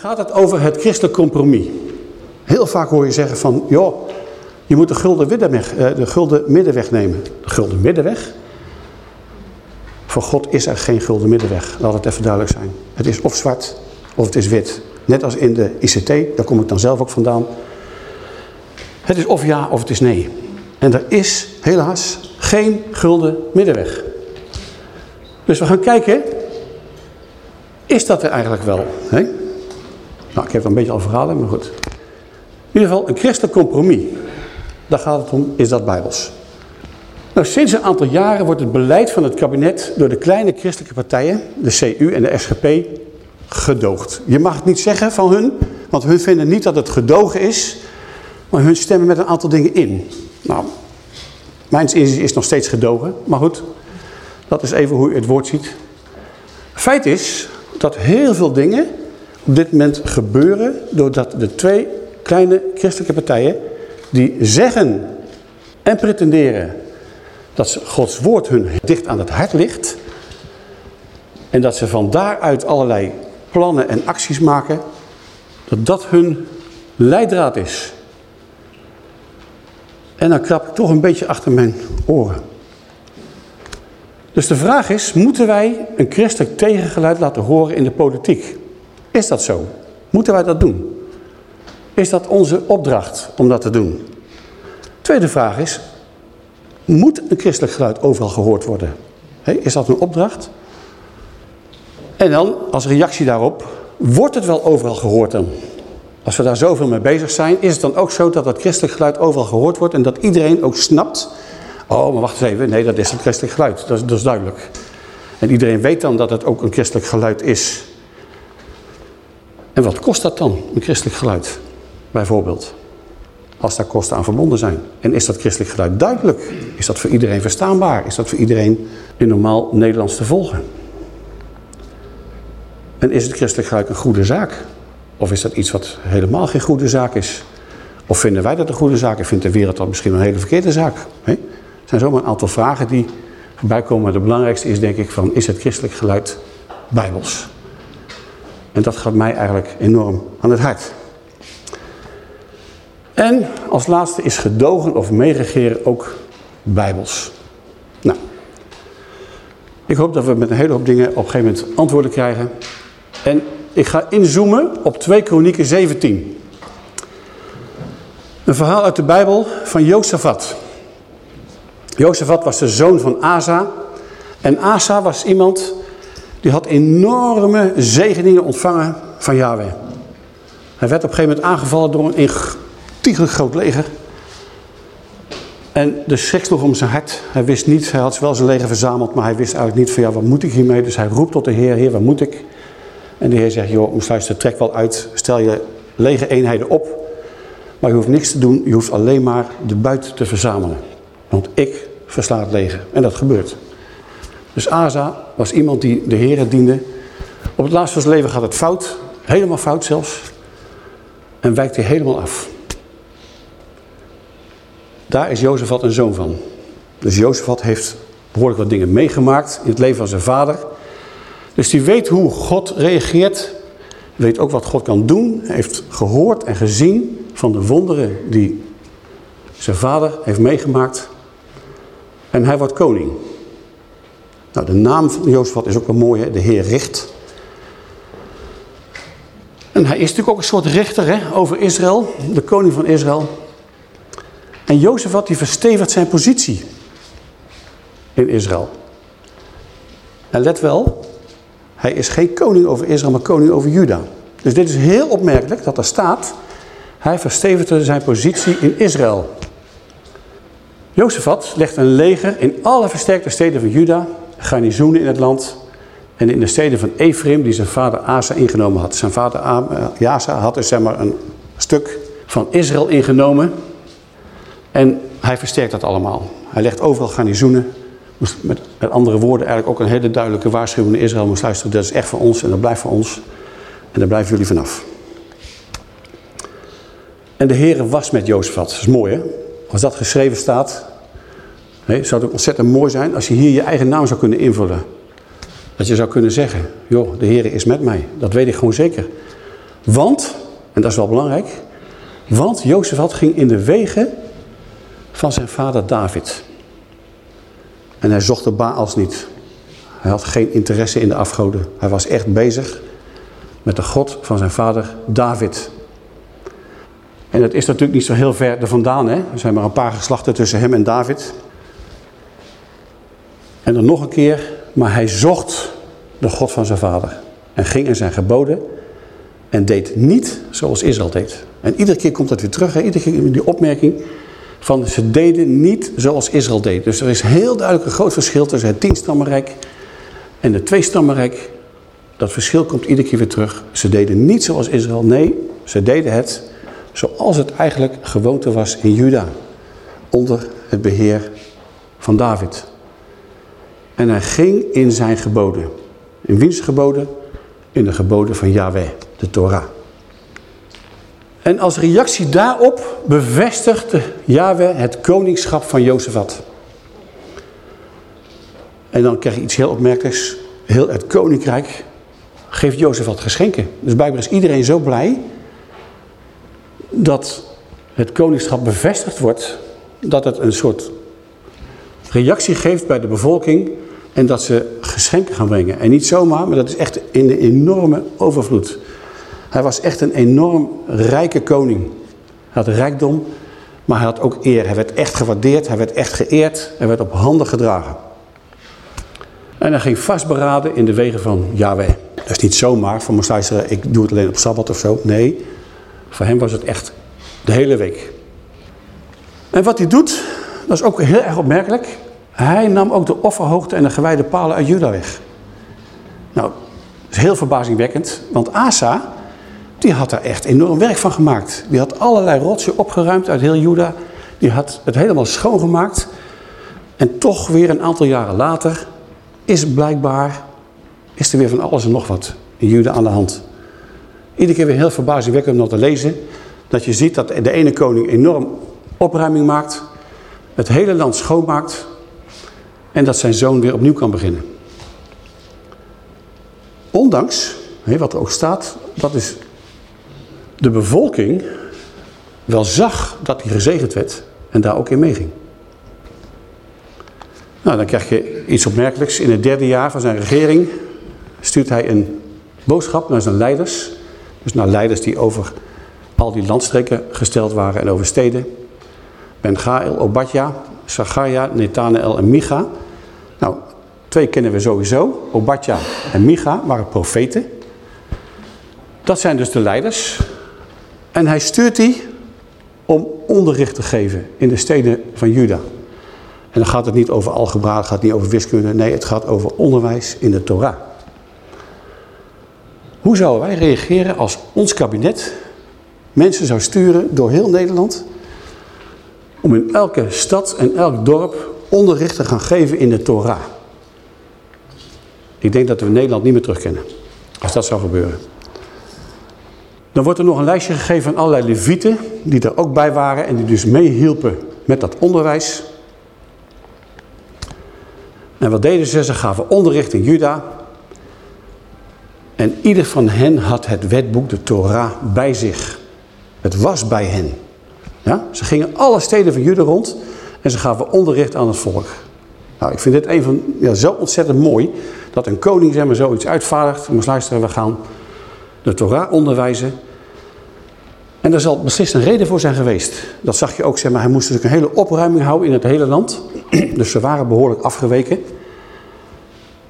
gaat het over het christelijk compromis. Heel vaak hoor je zeggen van, joh, je moet de gulden, middenweg, eh, de gulden middenweg nemen. De gulden middenweg? Voor God is er geen gulden middenweg. Laat het even duidelijk zijn. Het is of zwart of het is wit. Net als in de ICT, daar kom ik dan zelf ook vandaan. Het is of ja of het is nee. En er is helaas geen gulden middenweg. Dus we gaan kijken, is dat er eigenlijk wel? Hè? Nou, ik heb een beetje al verhalen, maar goed. In ieder geval, een christelijk compromis. Daar gaat het om, is dat bijbels. Nou, sinds een aantal jaren wordt het beleid van het kabinet door de kleine christelijke partijen, de CU en de SGP, gedoogd. Je mag het niet zeggen van hun, want hun vinden niet dat het gedogen is, maar hun stemmen met een aantal dingen in. Nou, mijn inzicht is nog steeds gedogen, maar goed, dat is even hoe je het woord ziet. Feit is dat heel veel dingen op dit moment gebeuren doordat de twee kleine christelijke partijen die zeggen en pretenderen dat Gods woord hun dicht aan het hart ligt en dat ze van daaruit allerlei plannen en acties maken, dat dat hun leidraad is. En dan krap ik toch een beetje achter mijn oren. Dus de vraag is, moeten wij een christelijk tegengeluid laten horen in de politiek? Is dat zo? Moeten wij dat doen? Is dat onze opdracht om dat te doen? Tweede vraag is, moet een christelijk geluid overal gehoord worden? is dat een opdracht? En dan, als reactie daarop, wordt het wel overal gehoord dan? Als we daar zoveel mee bezig zijn, is het dan ook zo dat dat christelijk geluid overal gehoord wordt en dat iedereen ook snapt, oh, maar wacht eens even, nee, dat is het christelijk geluid, dat is, dat is duidelijk. En iedereen weet dan dat het ook een christelijk geluid is. En wat kost dat dan, een christelijk geluid, bijvoorbeeld? Als daar kosten aan verbonden zijn. En is dat christelijk geluid duidelijk? Is dat voor iedereen verstaanbaar? Is dat voor iedereen in normaal Nederlands te volgen? En is het christelijk geluid een goede zaak? Of is dat iets wat helemaal geen goede zaak is? Of vinden wij dat een goede zaak en vindt de wereld dat misschien een hele verkeerde zaak? Het zijn zomaar een aantal vragen die voorbij komen. Maar de belangrijkste is denk ik van, is het christelijk geluid bijbels? En dat gaat mij eigenlijk enorm aan het hart. En als laatste is gedogen of meeregeren ook bijbels. Nou, ik hoop dat we met een hele hoop dingen op een gegeven moment antwoorden krijgen. En ik ga inzoomen op 2 Kronieken 17. Een verhaal uit de Bijbel van Jozefat. Jozefat was de zoon van Asa. En Asa was iemand die had enorme zegeningen ontvangen van Yahweh. Hij werd op een gegeven moment aangevallen door een ontiegelijk groot leger. En de schrik sloeg om zijn hart. Hij wist niet, hij had wel zijn leger verzameld, maar hij wist eigenlijk niet van ja, wat moet ik hiermee? Dus hij roept tot de Heer, Heer, wat moet ik? En de Heer zegt, joh, moest luisteren, trek wel uit, stel je lege eenheden op. Maar je hoeft niks te doen, je hoeft alleen maar de buit te verzamelen. Want ik versla het leger. En dat gebeurt. Dus Asa was iemand die de Heer diende. Op het laatst van zijn leven gaat het fout, helemaal fout zelfs. En wijkt hij helemaal af. Daar is Jozefat een zoon van. Dus Jozefat heeft behoorlijk wat dingen meegemaakt in het leven van zijn vader. Dus die weet hoe God reageert. Weet ook wat God kan doen. Hij heeft gehoord en gezien van de wonderen die zijn vader heeft meegemaakt. En hij wordt koning. Nou, de naam van Jozefat is ook wel mooi, hè? de Heer richt. En hij is natuurlijk ook een soort rechter hè, over Israël, de koning van Israël. En Jozefat die verstevigt zijn positie in Israël. En let wel, hij is geen koning over Israël, maar koning over Juda. Dus dit is heel opmerkelijk dat er staat, hij verstevigde zijn positie in Israël. Jozefat legt een leger in alle versterkte steden van Juda, garnizoenen in het land en in de steden van Ephraim die zijn vader Asa ingenomen had. Zijn vader Asa had dus zeg maar een stuk van Israël ingenomen en hij versterkt dat allemaal. Hij legt overal garnizoenen. Met, met andere woorden eigenlijk ook een hele duidelijke waarschuwing naar Israël moest luisteren. Dat is echt voor ons en dat blijft voor ons. En daar blijven jullie vanaf. En de Heere was met Jozefat. Dat is mooi hè. Als dat geschreven staat. Nee, zou het ontzettend mooi zijn als je hier je eigen naam zou kunnen invullen. Dat je zou kunnen zeggen. Joh, de Heere is met mij. Dat weet ik gewoon zeker. Want, en dat is wel belangrijk, want Jozef ging in de wegen van zijn vader David. En hij zocht de Baals niet. Hij had geen interesse in de afgoden. Hij was echt bezig met de God van zijn vader David. En het is natuurlijk niet zo heel ver er vandaan. Hè? Er zijn maar een paar geslachten tussen hem en David. En dan nog een keer, maar hij zocht de God van zijn vader. En ging in zijn geboden en deed niet zoals Israël deed. En iedere keer komt dat weer terug. Hè? Iedere keer die opmerking van ze deden niet zoals Israël deed. Dus er is heel duidelijk een groot verschil tussen het tienstammenrijk en het tweestammenrijk. Dat verschil komt iedere keer weer terug. Ze deden niet zoals Israël. Nee, ze deden het zoals het eigenlijk gewoonte was in Juda. Onder het beheer van David. En hij ging in zijn geboden. In wiens geboden? In de geboden van Yahweh, de Torah. En als reactie daarop bevestigde Yahweh het koningschap van Jozefat. En dan krijg je iets heel opmerkelijks. Heel het koninkrijk geeft Jozefat geschenken. Dus blijkbaar is iedereen zo blij dat het koningschap bevestigd wordt. Dat het een soort reactie geeft bij de bevolking. En dat ze geschenken gaan brengen. En niet zomaar, maar dat is echt in een enorme overvloed. Hij was echt een enorm rijke koning. Hij had rijkdom, maar hij had ook eer. Hij werd echt gewaardeerd, hij werd echt geëerd. Hij werd op handen gedragen. En hij ging vastberaden in de wegen van Yahweh. Dat is niet zomaar van Moslims, ik doe het alleen op Sabbat of zo. Nee, voor hem was het echt de hele week. En wat hij doet, dat is ook heel erg opmerkelijk. Hij nam ook de offerhoogte en de gewijde palen uit Juda weg. Nou, dat is heel verbazingwekkend, want Asa, die had daar echt enorm werk van gemaakt. Die had allerlei rotsen opgeruimd uit heel Juda. Die had het helemaal schoongemaakt. En toch weer een aantal jaren later is blijkbaar, is er weer van alles en nog wat in Juda aan de hand. Iedere keer weer heel verbazingwekkend om dat te lezen. Dat je ziet dat de ene koning enorm opruiming maakt. Het hele land schoonmaakt. En dat zijn zoon weer opnieuw kan beginnen. Ondanks, wat er ook staat, dat is de bevolking wel zag dat hij gezegend werd en daar ook in meeging. Nou, dan krijg je iets opmerkelijks. In het derde jaar van zijn regering stuurt hij een boodschap naar zijn leiders. Dus naar leiders die over al die landstreken gesteld waren en over steden. Ben Gael, Obadja, Zacharia, Netanael en Micha. Nou, twee kennen we sowieso. Obadja en Micha waren profeten. Dat zijn dus de leiders. En hij stuurt die om onderricht te geven in de steden van Juda. En dan gaat het niet over algebra, het gaat niet over wiskunde. Nee, het gaat over onderwijs in de Torah. Hoe zouden wij reageren als ons kabinet mensen zou sturen door heel Nederland... om in elke stad en elk dorp onderricht te gaan geven in de Torah? Ik denk dat we Nederland niet meer terugkennen als dat zou gebeuren. Dan wordt er nog een lijstje gegeven van allerlei levieten die er ook bij waren en die dus meehielpen met dat onderwijs. En wat deden ze? Ze gaven onderricht in Juda. En ieder van hen had het wetboek, de Torah, bij zich. Het was bij hen. Ja? Ze gingen alle steden van Juda rond en ze gaven onderricht aan het volk. Nou, ik vind dit een van, ja, zo ontzettend mooi dat een koning zeg maar, zoiets uitvaardigt. Moest luisteren, we gaan de Torah onderwijzen. En daar zal beslist een reden voor zijn geweest. Dat zag je ook, zeg maar, hij moest natuurlijk een hele opruiming houden in het hele land. Dus ze waren behoorlijk afgeweken.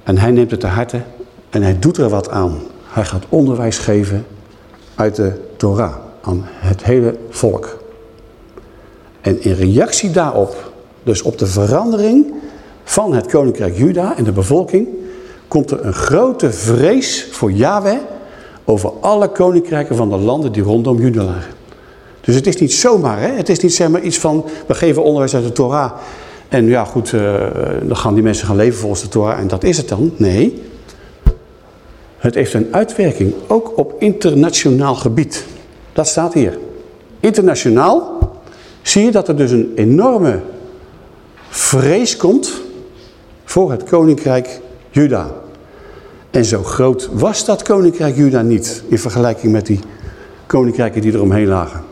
En hij neemt het te harte en hij doet er wat aan. Hij gaat onderwijs geven uit de Torah aan het hele volk. En in reactie daarop, dus op de verandering van het koninkrijk Juda en de bevolking, komt er een grote vrees voor Yahweh over alle koninkrijken van de landen die rondom Juda lagen. Dus het is niet zomaar, hè? het is niet zeg maar iets van, we geven onderwijs uit de Torah en ja goed, uh, dan gaan die mensen gaan leven volgens de Torah en dat is het dan. Nee, het heeft een uitwerking, ook op internationaal gebied. Dat staat hier. Internationaal zie je dat er dus een enorme vrees komt voor het koninkrijk Juda. En zo groot was dat koninkrijk Juda niet in vergelijking met die koninkrijken die eromheen lagen.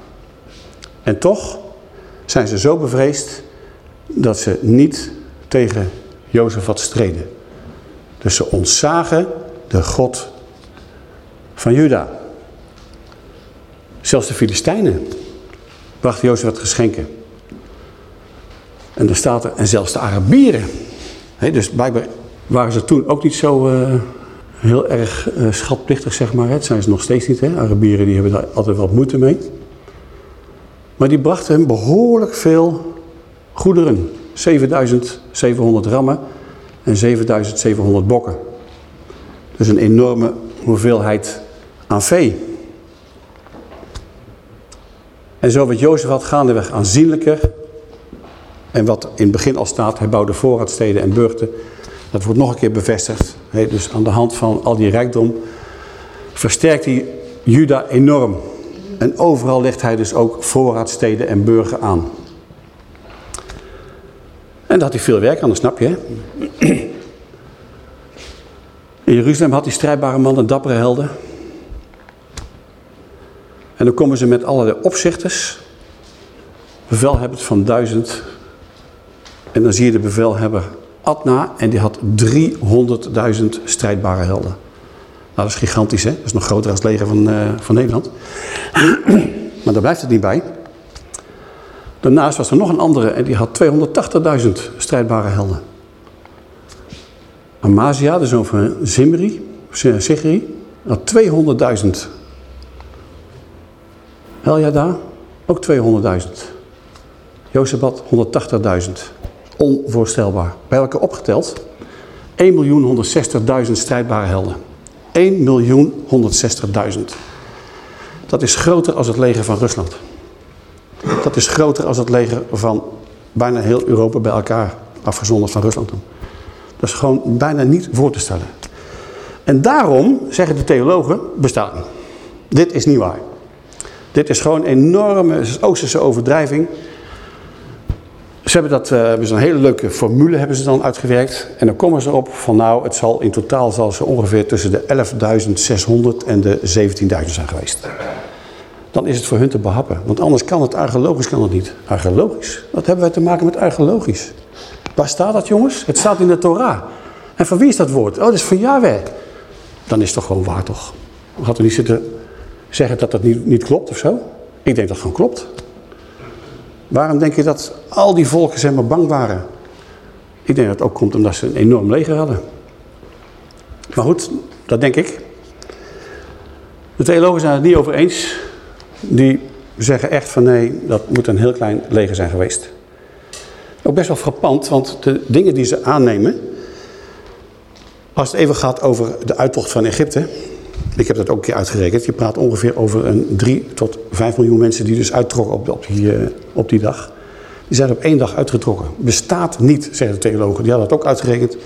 En toch zijn ze zo bevreesd dat ze niet tegen Jozefat streden. Dus ze ontzagen de God van Juda. Zelfs de Filistijnen brachten Jozef wat geschenken. En dan staat er, en zelfs de Arabieren. dus blijkbaar waren ze toen ook niet zo uh, heel erg uh, schatplichtig, zeg maar. Het zijn ze nog steeds niet. Hè? Arabieren die hebben daar altijd wat moeite mee. Maar die brachten hem behoorlijk veel goederen. 7700 rammen en 7700 bokken. Dus een enorme hoeveelheid aan vee. En zo werd Jozef had gaandeweg aanzienlijker. En wat in het begin al staat, hij bouwde voorraadsteden en burchten. Dat wordt nog een keer bevestigd. dus aan de hand van al die rijkdom versterkt hij Juda enorm. En overal legt hij dus ook voorraadsteden en burgen aan. En daar had hij veel werk aan, dat snap je. In Jeruzalem had hij strijdbare mannen, dappere helden. En dan komen ze met allerlei opzichters. Bevelhebbers van duizend. En dan zie je de bevelhebber Adna en die had 300.000 strijdbare helden. Nou, dat is gigantisch, hè? Dat is nog groter als het leger van, uh, van Nederland. maar daar blijft het niet bij. Daarnaast was er nog een andere en die had 280.000 strijdbare helden. Amazia, de zoon van Zimri, Sigri, had 200.000 Heljada, ook 200.000. Jozebat, 180.000. Onvoorstelbaar. Bij elkaar opgeteld 1.160.000 strijdbare helden. 1.160.000. Dat is groter als het leger van Rusland. Dat is groter als het leger van bijna heel Europa bij elkaar, afgezonderd van Rusland. Dat is gewoon bijna niet voor te stellen. En daarom zeggen de theologen, bestaat niet. Dit is niet waar. Dit is gewoon een enorme Oosterse overdrijving. Ze hebben dat, hebben een hele leuke formule hebben ze dan uitgewerkt. En dan komen ze op van nou, het zal in totaal zal ze ongeveer tussen de 11.600 en de 17.000 zijn geweest. Dan is het voor hun te behappen. Want anders kan het archeologisch kan het niet. Archeologisch? Wat hebben wij te maken met archeologisch? Waar staat dat jongens? Het staat in de Torah. En van wie is dat woord? Oh, dat is van Yahweh. Dan is het toch gewoon waar toch? Had u niet zitten zeggen dat dat niet, niet klopt of zo? Ik denk dat het gewoon klopt. Waarom denk je dat al die volken zeg maar bang waren? Ik denk dat het ook komt omdat ze een enorm leger hadden. Maar goed, dat denk ik. De theologen zijn het niet over eens. Die zeggen echt van nee, dat moet een heel klein leger zijn geweest. Ook best wel frappant, want de dingen die ze aannemen... Als het even gaat over de uittocht van Egypte... Ik heb dat ook een keer uitgerekend. Je praat ongeveer over een 3 tot 5 miljoen mensen die dus uittrokken op, op, die, uh, op die dag. Die zijn op één dag uitgetrokken. Bestaat niet, zeggen de theologen. Die hadden dat ook uitgerekend.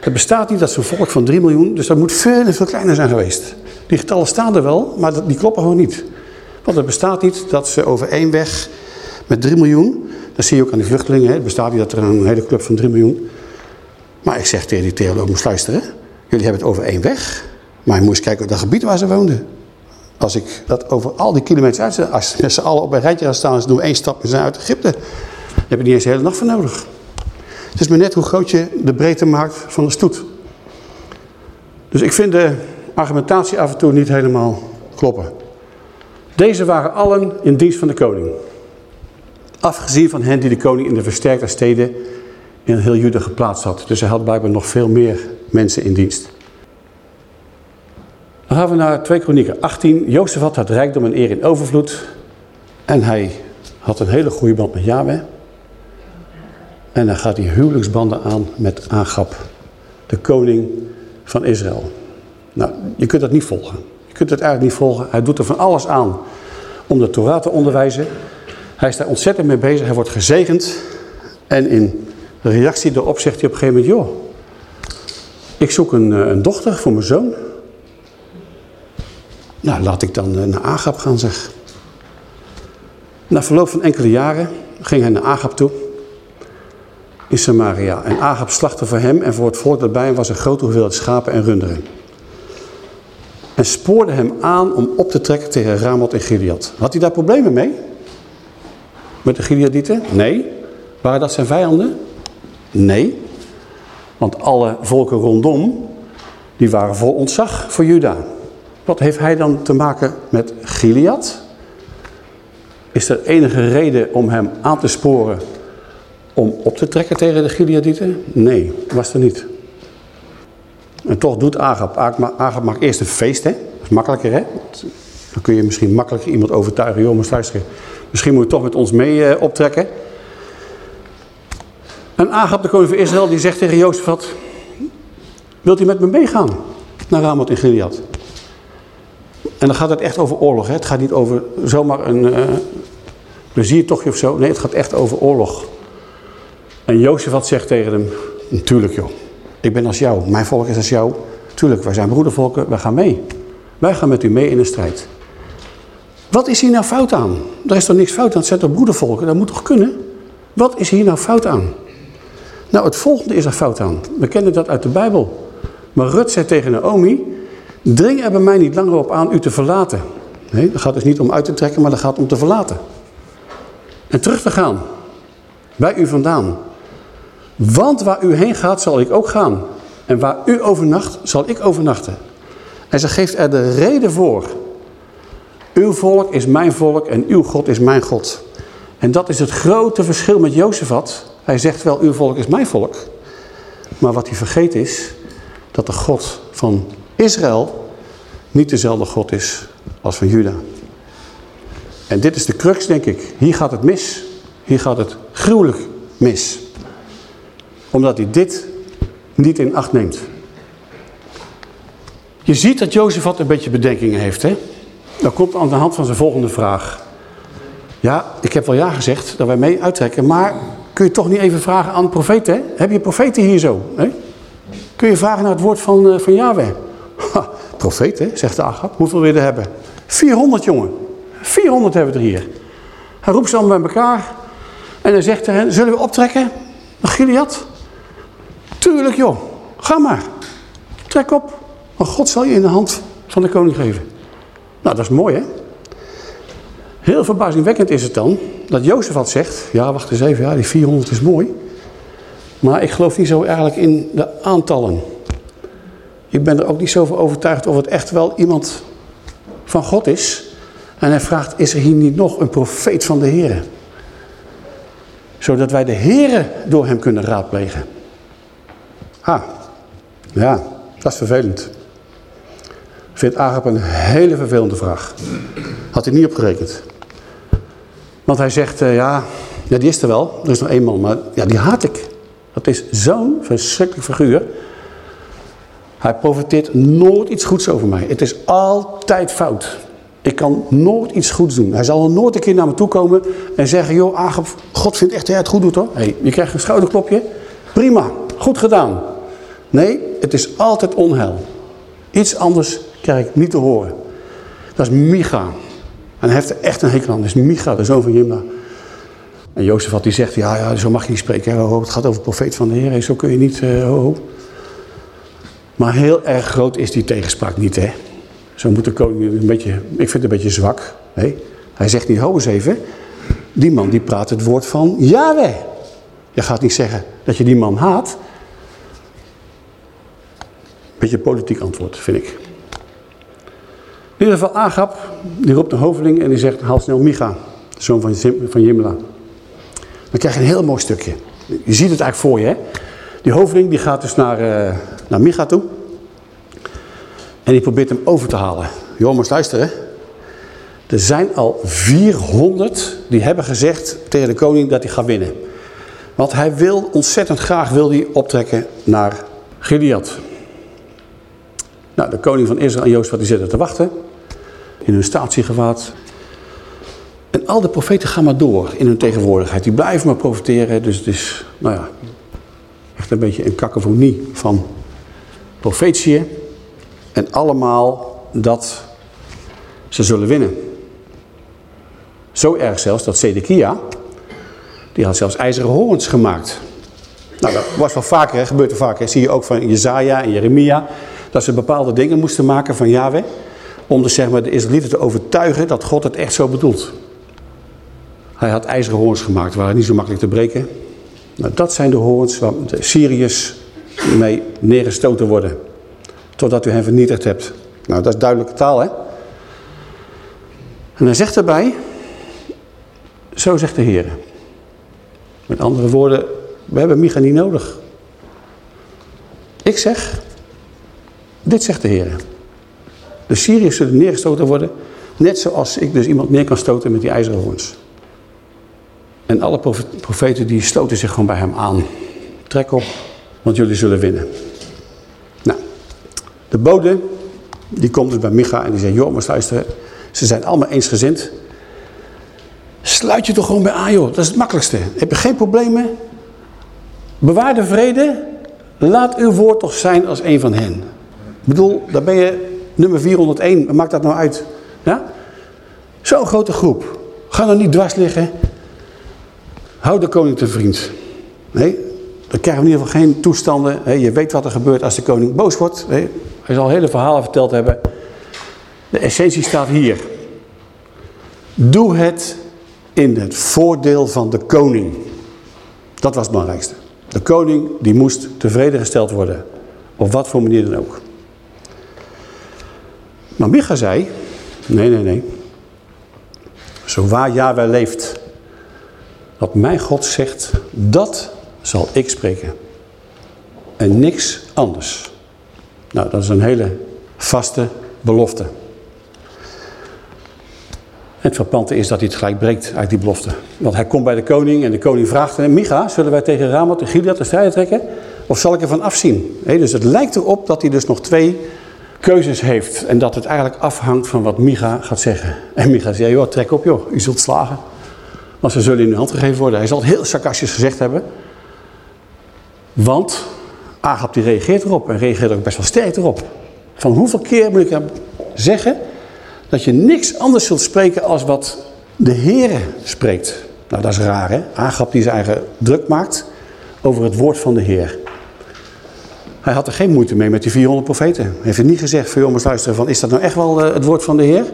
Het bestaat niet dat zo'n volk van 3 miljoen, dus dat moet veel veel kleiner zijn geweest. Die getallen staan er wel, maar die kloppen gewoon niet. Want het bestaat niet dat ze over één weg met 3 miljoen, dat zie je ook aan die vluchtelingen, het bestaat niet dat er een hele club van 3 miljoen. Maar ik zeg tegen die theologen, moest luisteren, jullie hebben het over één weg. Maar je moest kijken op dat gebied waar ze woonden. Als ik dat over al die kilometers uitzet, als ze z'n op een rijtje gaan staan ze doen één stap en zijn uit Egypte, daar heb je niet eens de hele nacht voor nodig. Het is maar net hoe groot je de breedte maakt van de stoet. Dus ik vind de argumentatie af en toe niet helemaal kloppen. Deze waren allen in dienst van de koning. Afgezien van hen die de koning in de versterkte steden in heel Juda geplaatst had. Dus hij had blijkbaar nog veel meer mensen in dienst. Dan gaan we naar 2 Kronieken 18. Jozef had het rijkdom en eer in overvloed. En hij had een hele goede band met Yahweh. En dan gaat hij huwelijksbanden aan met Agab, de koning van Israël. Nou, je kunt dat niet volgen. Je kunt het eigenlijk niet volgen. Hij doet er van alles aan om de Torah te onderwijzen. Hij is daar ontzettend mee bezig. Hij wordt gezegend. En in reactie daarop zegt hij op een gegeven moment... ik zoek een, eh, een dochter voor mijn zoon. Nou, laat ik dan eh, naar Agap gaan, zeg. Na verloop van enkele jaren ging hij naar Agap toe in Samaria. En Agap slachtte voor hem en voor het volk dat bij hem was een grote hoeveelheid schapen en runderen. en spoorde hem aan om op te trekken tegen Ramat en Gilead. Had hij daar problemen mee? Met de Gileadieten? Nee. Waren dat zijn vijanden? Nee. Want alle volken rondom, die waren vol ontzag voor Juda. Wat heeft hij dan te maken met Gilead? Is er enige reden om hem aan te sporen om op te trekken tegen de Gileadieten? Nee, was er niet. En toch doet Agab. Agab maakt eerst een feest, hè? Dat is makkelijker, hè? Dan kun je misschien makkelijker iemand overtuigen. Joh, maar luisteren. Misschien moet je toch met ons mee uh, optrekken. En Agab, de koning van Israël, die zegt tegen Jozefat... Wilt u met me meegaan naar Ramat in Gilead? En dan gaat het echt over oorlog. Hè? Het gaat niet over zomaar een uh, pleziertochtje of zo. Nee, het gaat echt over oorlog. En Jozefat zegt tegen hem... Natuurlijk joh, ik ben als jou. Mijn volk is als jou. Tuurlijk, wij zijn broedervolken, wij gaan mee. Wij gaan met u mee in de strijd. Wat is hier nou fout aan? Er is toch niks fout aan, het zijn toch broedervolken, dat moet toch kunnen? Wat is hier nou fout aan? Nou, het volgende is er fout aan. We kennen dat uit de Bijbel. Maar Rut zei tegen Naomi, dring er bij mij niet langer op aan u te verlaten. Nee, dat gaat dus niet om uit te trekken, maar dat gaat om te verlaten. En terug te gaan. Bij u vandaan. Want waar u heen gaat, zal ik ook gaan. En waar u overnacht, zal ik overnachten. En ze geeft er de reden voor. Uw volk is mijn volk en uw God is mijn God. En dat is het grote verschil met Jozefat. Hij zegt wel, uw volk is mijn volk. Maar wat hij vergeet is, dat de God van Israël niet dezelfde God is als van Juda. En dit is de crux, denk ik. Hier gaat het mis. Hier gaat het gruwelijk mis. Omdat hij dit niet in acht neemt. Je ziet dat Jozefat een beetje bedenkingen heeft. Hè? Dan komt aan de hand van zijn volgende vraag. Ja, ik heb wel ja gezegd dat wij mee uittrekken. Maar kun je toch niet even vragen aan profeten? Heb je profeten hier zo? Hè? Kun je vragen naar het woord van, uh, van Yahweh? Ha, profeten, zegt de Agap. Hoeveel wil je er hebben? 400 jongen. 400 hebben we er hier. Hij roept ze allemaal bij elkaar. En hij zegt zullen we optrekken naar Gilead? Tuurlijk joh, ga maar. Trek op, want God zal je in de hand van de koning geven. Nou, dat is mooi hè. Heel verbazingwekkend is het dan dat Jozef had zegt, ja wacht eens even, ja, die 400 is mooi. Maar ik geloof niet zo eigenlijk in de aantallen. Ik ben er ook niet zo van overtuigd of het echt wel iemand van God is. En hij vraagt, is er hier niet nog een profeet van de Heer? Zodat wij de Heer door hem kunnen raadplegen. Ha, ja, dat is vervelend. Vindt Agap een hele vervelende vraag. Had hij niet opgerekend. Want hij zegt, uh, ja, ja, die is er wel. Er is nog één man, maar ja, die haat ik. Dat is zo'n verschrikkelijk figuur. Hij profiteert nooit iets goeds over mij. Het is altijd fout. Ik kan nooit iets goeds doen. Hij zal nooit een keer naar me toe komen en zeggen... joh, Agap, God vindt echt dat jij het goed doet hoor. Hey, je krijgt een schouderklopje. Prima, goed gedaan. Nee, het is altijd onheil. Iets anders krijg ik niet te horen. Dat is Micha. En hij heeft er echt een hekel aan. Dat is Micha, de zoon van Jimna. En Jozef had die zegt, ja, ja, zo mag je niet spreken. Ho, het gaat over profeet van de Heer. Zo kun je niet, uh, Maar heel erg groot is die tegenspraak niet, hè. Zo moet de koning een beetje, ik vind het een beetje zwak. Hij zegt niet, ho eens even. Die man die praat het woord van Yahweh. Je gaat niet zeggen dat je die man haat. Beetje politiek antwoord, vind ik. In ieder geval Agap, die roept de hoveling en die zegt, haal snel Micha, zoon van, van Jimla. Dan krijg je een heel mooi stukje. Je ziet het eigenlijk voor je, hè. Die hoveling die gaat dus naar, uh, naar Micha toe. En die probeert hem over te halen. Jongens, luisteren. Er zijn al 400 die hebben gezegd tegen de koning dat hij gaat winnen. Want hij wil ontzettend graag wil hij optrekken naar Gilead. Nou, de koning van Israël en Jozef die zitten te wachten. In hun statiegewaad. En al de profeten gaan maar door in hun tegenwoordigheid. Die blijven maar profiteren. Dus het is, nou ja, echt een beetje een kakofonie van profetieën. En allemaal dat ze zullen winnen. Zo erg zelfs dat Zedekia, die had zelfs ijzeren horens gemaakt. Nou, dat was wel vaker, hè, gebeurt er vaker. Zie je ook van Jezaja en Jeremia. Dat ze bepaalde dingen moesten maken van Yahweh. om de, zeg maar, de Israëlieten te overtuigen dat God het echt zo bedoelt. Hij had ijzeren hoorns gemaakt, waren niet zo makkelijk te breken. Nou, dat zijn de hoorns waar de Syriërs mee neergestoten worden. Totdat u hen vernietigd hebt. Nou, dat is duidelijke taal, hè? En hij zegt erbij, zo zegt de Heer. Met andere woorden, we hebben Micha niet nodig. Ik zeg, dit zegt de Heer. De Syriërs zullen neergestoten worden, net zoals ik dus iemand neer kan stoten met die ijzeren hoorns. En alle profeten die stoten zich gewoon bij hem aan. Trek op, want jullie zullen winnen. Nou, de bode, die komt dus bij Micha en die zegt, joh, maar luisteren, ze zijn allemaal eensgezind. Sluit je toch gewoon bij aan, joh. Dat is het makkelijkste. Heb je geen problemen? Bewaar de vrede. Laat uw woord toch zijn als een van hen. Ik bedoel, daar ben je nummer 401. Maakt dat nou uit? Ja? Zo'n grote groep. Ga nou niet dwars liggen. Hou de koning te vriend. Nee, dan krijgen we in ieder geval geen toestanden. Je weet wat er gebeurt als de koning boos wordt. Hij zal hele verhalen verteld hebben. De essentie staat hier. Doe het in het voordeel van de koning. Dat was het belangrijkste. De koning die moest tevreden gesteld worden. Op wat voor manier dan ook. Maar Micha zei, nee, nee, nee. Zo waar Yahweh leeft, wat mijn God zegt, dat zal ik spreken. En niks anders. Nou, dat is een hele vaste belofte. Het verpante is dat hij het gelijk breekt uit die belofte. Want hij komt bij de koning en de koning vraagt hem... Micha, zullen wij tegen Ramat en Gilead de strijd trekken? Of zal ik ervan afzien? dus het lijkt erop dat hij dus nog twee keuzes heeft. En dat het eigenlijk afhangt van wat Micha gaat zeggen. En Micha zegt, joh, trek op joh, u zult slagen. Want ze zullen in uw hand gegeven worden. Hij zal het heel sarcastisch gezegd hebben. Want Agap die reageert erop en reageert ook best wel sterk erop. Van hoeveel keer moet ik hem zeggen dat je niks anders zult spreken als wat de Heere spreekt. Nou, dat is raar, hè? Agap die zijn eigen druk maakt over het woord van de Heer. Hij had er geen moeite mee met die 400 profeten. Hij heeft niet gezegd voor jongens luisteren van, is dat nou echt wel eh, het woord van de Heer?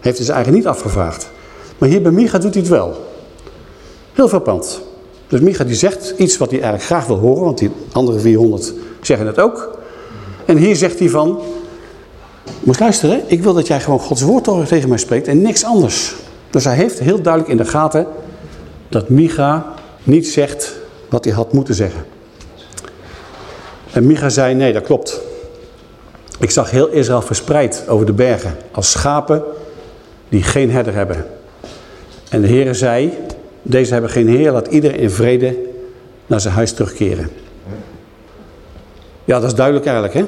Heeft hij zijn eigen niet afgevraagd. Maar hier bij Micha doet hij het wel. Heel veel pand. Dus Micha die zegt iets wat hij eigenlijk graag wil horen, want die andere 400 zeggen het ook. En hier zegt hij van, moet luisteren, ik wil dat jij gewoon Gods woord tegen mij spreekt en niks anders. Dus hij heeft heel duidelijk in de gaten dat Micha niet zegt wat hij had moeten zeggen. En Micha zei, nee dat klopt. Ik zag heel Israël verspreid over de bergen als schapen die geen herder hebben. En de Heere zei, deze hebben geen heer, laat iedereen in vrede naar zijn huis terugkeren. Ja, dat is duidelijk eigenlijk hè.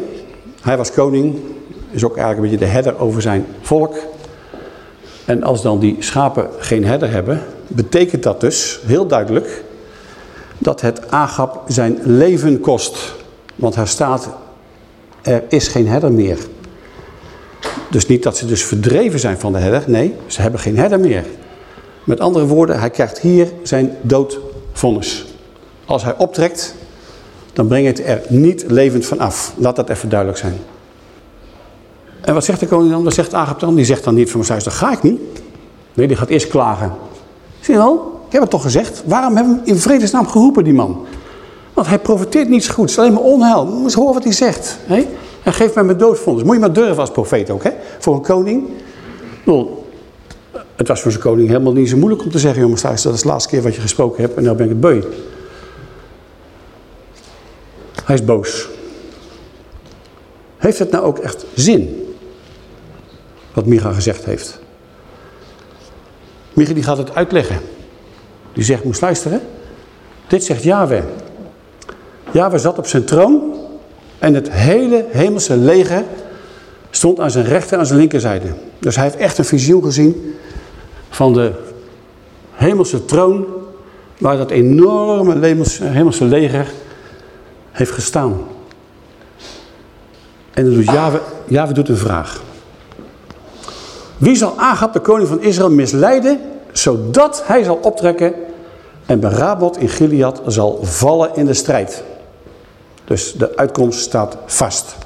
Hij was koning, is ook eigenlijk een beetje de herder over zijn volk. En als dan die schapen geen herder hebben, betekent dat dus heel duidelijk dat het Agap zijn leven kost. Want hij staat, er is geen herder meer. Dus niet dat ze dus verdreven zijn van de herder, nee, ze hebben geen herder meer. Met andere woorden, hij krijgt hier zijn doodvonnis. Als hij optrekt, dan brengt het er niet levend van af. Laat dat even duidelijk zijn. En wat zegt de koning dan? Wat zegt Agap dan? Die zegt dan niet van mijn dat ga ik niet. Nee, die gaat eerst klagen. Zie je wel? Ik heb het toch gezegd. Waarom hebben we hem in vredesnaam geroepen, die man? Want hij profiteert niets goeds. Alleen maar onheil. Moet eens horen wat hij zegt. En geeft mij mijn doodvondens. Moet je maar durven als profeet ook? Voor een koning. Het was voor zijn koning helemaal niet zo moeilijk om te zeggen... jongens, dat is de laatste keer wat je gesproken hebt en nu ben ik het beu. Hij is boos. Heeft het nou ook echt zin? Wat Micha gezegd heeft. Micha die gaat het uitleggen. Die zegt, moest luisteren. Dit zegt Yahweh. Yahweh zat op zijn troon. En het hele hemelse leger stond aan zijn rechter en aan zijn linkerzijde. Dus hij heeft echt een visioen gezien van de hemelse troon. Waar dat enorme hemelse leger heeft gestaan. En dan doet Yahweh, Yahweh doet een vraag. Wie zal Agab, de koning van Israël, misleiden, zodat hij zal optrekken en Berabot in Gilead zal vallen in de strijd. Dus de uitkomst staat vast.